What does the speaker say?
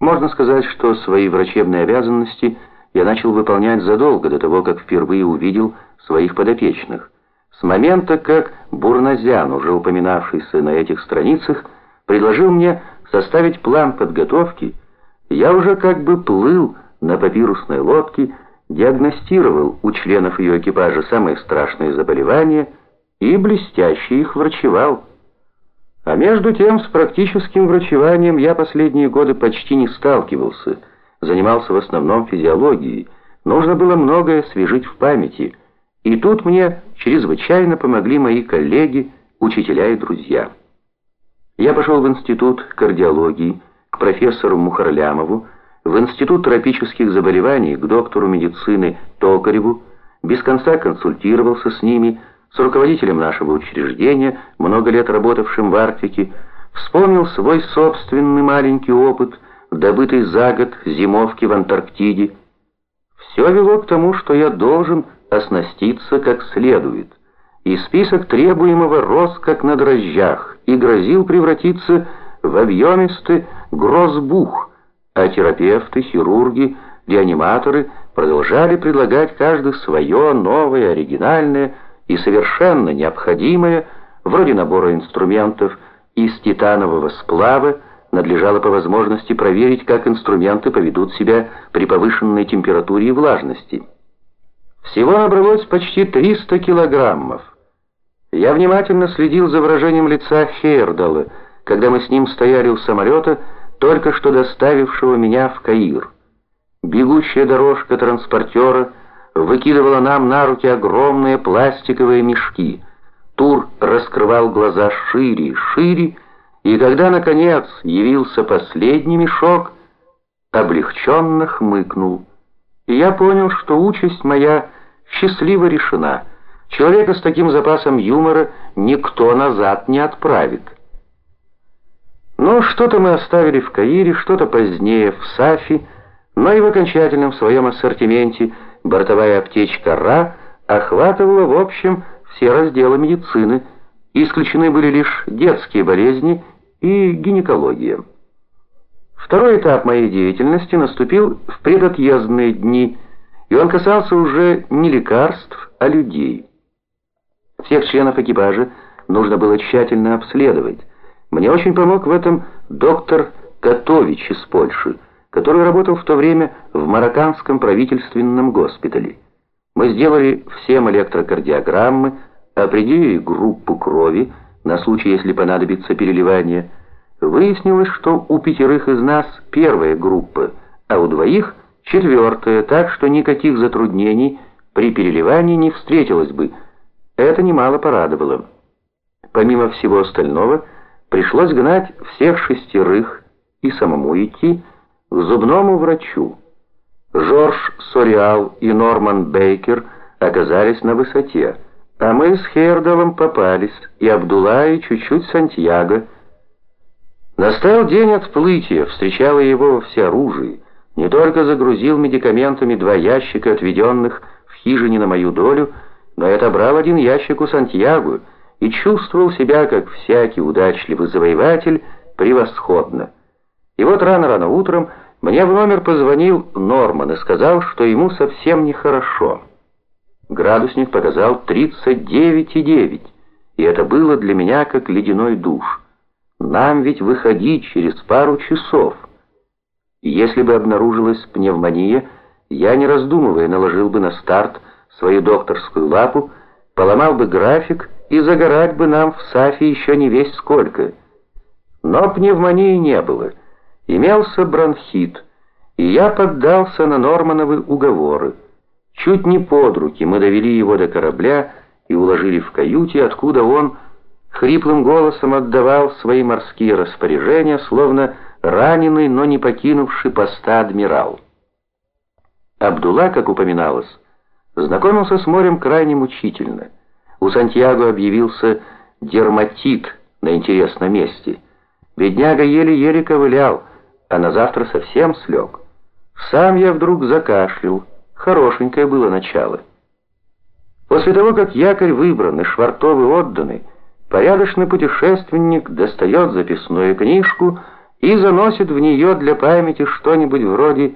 Можно сказать, что свои врачебные обязанности я начал выполнять задолго до того, как впервые увидел своих подопечных. С момента, как Бурназян, уже упоминавшийся на этих страницах, предложил мне составить план подготовки, я уже как бы плыл на папирусной лодке, диагностировал у членов ее экипажа самые страшные заболевания и блестяще их врачевал. А между тем с практическим врачеванием я последние годы почти не сталкивался, занимался в основном физиологией, нужно было многое освежить в памяти, и тут мне чрезвычайно помогли мои коллеги, учителя и друзья. Я пошел в институт кардиологии, к профессору Мухарлямову, в институт тропических заболеваний, к доктору медицины Токареву, без конца консультировался с ними, с руководителем нашего учреждения, много лет работавшим в Арктике, вспомнил свой собственный маленький опыт, добытый за год зимовки в Антарктиде. Все вело к тому, что я должен оснаститься как следует, и список требуемого рос как на дрожжах и грозил превратиться в объемистый грозбух, а терапевты, хирурги, реаниматоры продолжали предлагать каждый свое, новое, оригинальное, и совершенно необходимое, вроде набора инструментов из титанового сплава, надлежало по возможности проверить, как инструменты поведут себя при повышенной температуре и влажности. Всего набралось почти 300 килограммов. Я внимательно следил за выражением лица Хейрдала, когда мы с ним стояли у самолета, только что доставившего меня в Каир. Бегущая дорожка транспортера — выкидывала нам на руки огромные пластиковые мешки. Тур раскрывал глаза шире и шире, и когда, наконец, явился последний мешок, облегченно хмыкнул. И я понял, что участь моя счастливо решена. Человека с таким запасом юмора никто назад не отправит. Но что-то мы оставили в Каире, что-то позднее в Сафи, но и в окончательном своем ассортименте – Бортовая аптечка РА охватывала, в общем, все разделы медицины, исключены были лишь детские болезни и гинекология. Второй этап моей деятельности наступил в предотъездные дни, и он касался уже не лекарств, а людей. Всех членов экипажа нужно было тщательно обследовать. Мне очень помог в этом доктор Котович из Польши, который работал в то время в марокканском правительственном госпитале. Мы сделали всем электрокардиограммы, определили группу крови на случай, если понадобится переливание. Выяснилось, что у пятерых из нас первая группа, а у двоих четвертая, так что никаких затруднений при переливании не встретилось бы. Это немало порадовало. Помимо всего остального, пришлось гнать всех шестерых и самому идти, к зубному врачу. Жорж Сориал и Норман Бейкер оказались на высоте, а мы с Хейрдалом попались, и Абдулла, и чуть-чуть Сантьяго. Настал день отплытия, встречало его во всеоружии. Не только загрузил медикаментами два ящика, отведенных в хижине на мою долю, но и отобрал один ящик у Сантьяго и чувствовал себя, как всякий удачливый завоеватель, превосходно. И вот рано-рано утром мне в номер позвонил Норман и сказал, что ему совсем нехорошо. Градусник показал 39,9, и это было для меня как ледяной душ. Нам ведь выходить через пару часов. Если бы обнаружилась пневмония, я, не раздумывая, наложил бы на старт свою докторскую лапу, поломал бы график и загорать бы нам в Сафе еще не весь сколько. Но пневмонии не было — Имелся бронхит, и я поддался на Нормановы уговоры. Чуть не под руки мы довели его до корабля и уложили в каюте, откуда он хриплым голосом отдавал свои морские распоряжения, словно раненый, но не покинувший поста адмирал. Абдулла, как упоминалось, знакомился с морем крайне мучительно. У Сантьяго объявился дерматит на интересном месте. Бедняга еле-еле ковылял, а на завтра совсем слег. Сам я вдруг закашлял. Хорошенькое было начало. После того, как якорь выбран и швартовы отданы, порядочный путешественник достает записную книжку и заносит в нее для памяти что-нибудь вроде